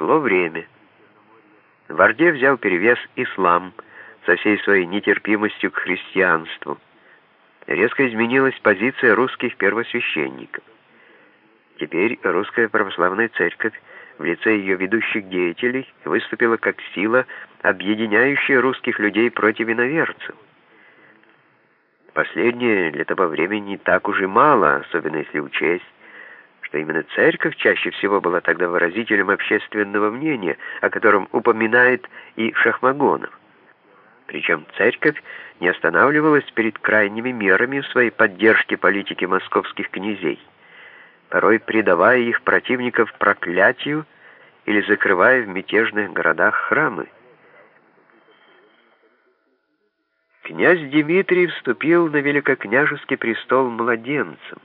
Шло время. В Орде взял перевес ислам со всей своей нетерпимостью к христианству. Резко изменилась позиция русских первосвященников. Теперь русская православная церковь в лице ее ведущих деятелей выступила как сила, объединяющая русских людей против иноверцев. Последнее для того времени так уж и мало, особенно если учесть, что именно церковь чаще всего была тогда выразителем общественного мнения, о котором упоминает и Шахмагонов. Причем церковь не останавливалась перед крайними мерами в своей поддержке политики московских князей, порой предавая их противников проклятию или закрывая в мятежных городах храмы. Князь Дмитрий вступил на великокняжеский престол младенцем.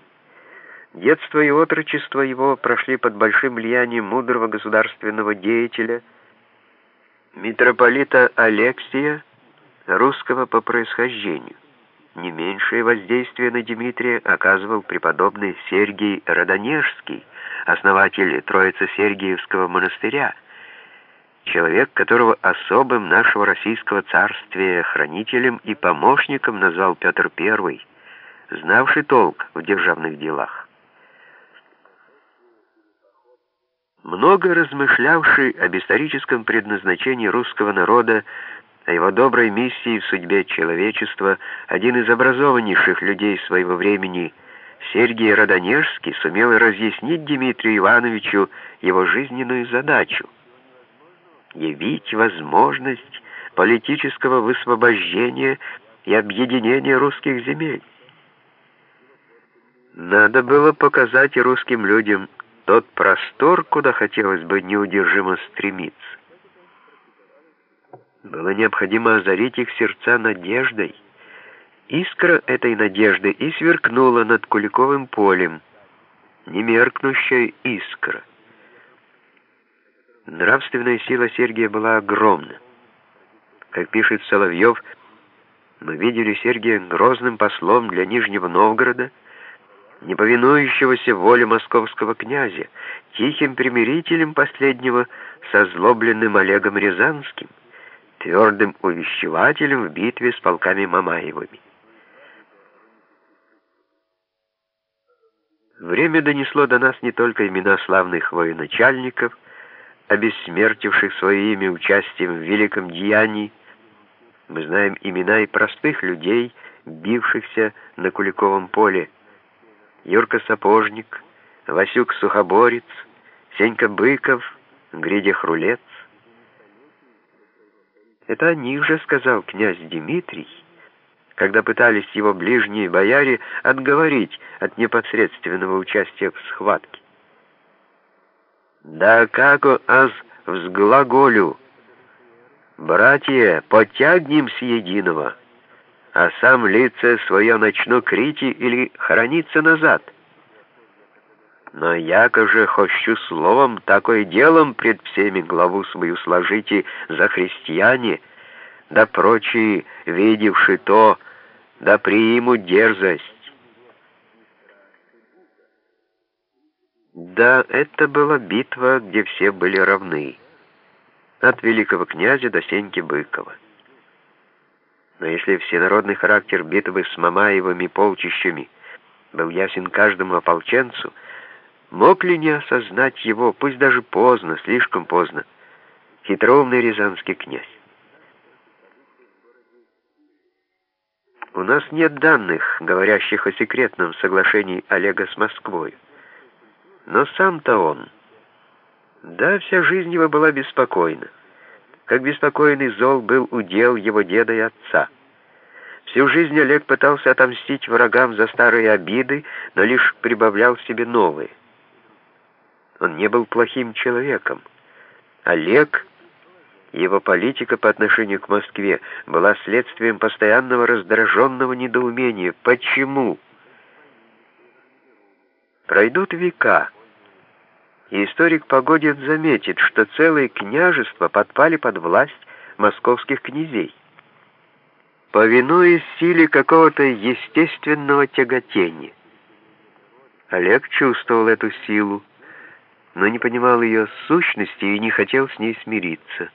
Детство и отрочество его прошли под большим влиянием мудрого государственного деятеля, митрополита Алексия, русского по происхождению. Не меньшее воздействие на Дмитрия оказывал преподобный Сергий Родонежский, основатель Троице-Сергиевского монастыря, человек, которого особым нашего российского царствия хранителем и помощником назвал Петр I, знавший толк в державных делах. Много размышлявший об историческом предназначении русского народа, о его доброй миссии в судьбе человечества, один из образованнейших людей своего времени, Сергий Родонежский, сумел разъяснить Дмитрию Ивановичу его жизненную задачу явить возможность политического высвобождения и объединения русских земель. Надо было показать русским людям тот простор, куда хотелось бы неудержимо стремиться. Было необходимо озарить их сердца надеждой. Искра этой надежды и сверкнула над Куликовым полем, немеркнущая искра — Нравственная сила Сергия была огромна. Как пишет Соловьев, мы видели Сергия грозным послом для Нижнего Новгорода, не повинующегося воле московского князя, тихим примирителем последнего со злобленным Олегом Рязанским, твердым увещевателем в битве с полками Мамаевыми. Время донесло до нас не только имена славных военачальников, обессмертивших свое имя участием в великом деянии, мы знаем имена и простых людей, бившихся на Куликовом поле. Юрка Сапожник, Васюк Сухоборец, Сенька Быков, Гридя Хрулец. Это о них же сказал князь Дмитрий, когда пытались его ближние бояре отговорить от непосредственного участия в схватке. Да как аз взглаголю, братья, потягнем с единого, а сам лице свое начну крити или храниться назад. Но яко же хочу словом, такое делом пред всеми главу свою сложите за христиане, да прочие, видевши то, да примут дерзость. Да, это была битва, где все были равны. От великого князя до Сеньки Быкова. Но если всенародный характер битвы с Мамаевыми полчищами был ясен каждому ополченцу, мог ли не осознать его, пусть даже поздно, слишком поздно, хитроумный рязанский князь? У нас нет данных, говорящих о секретном соглашении Олега с Москвой. Но сам-то он... Да, вся жизнь его была беспокойна. Как беспокойный зол был удел его деда и отца. Всю жизнь Олег пытался отомстить врагам за старые обиды, но лишь прибавлял себе новые. Он не был плохим человеком. Олег, его политика по отношению к Москве, была следствием постоянного раздраженного недоумения. Почему? Пройдут века, и историк Погодин заметит, что целые княжества подпали под власть московских князей. Повинуясь силе какого-то естественного тяготения. Олег чувствовал эту силу, но не понимал ее сущности и не хотел с ней смириться.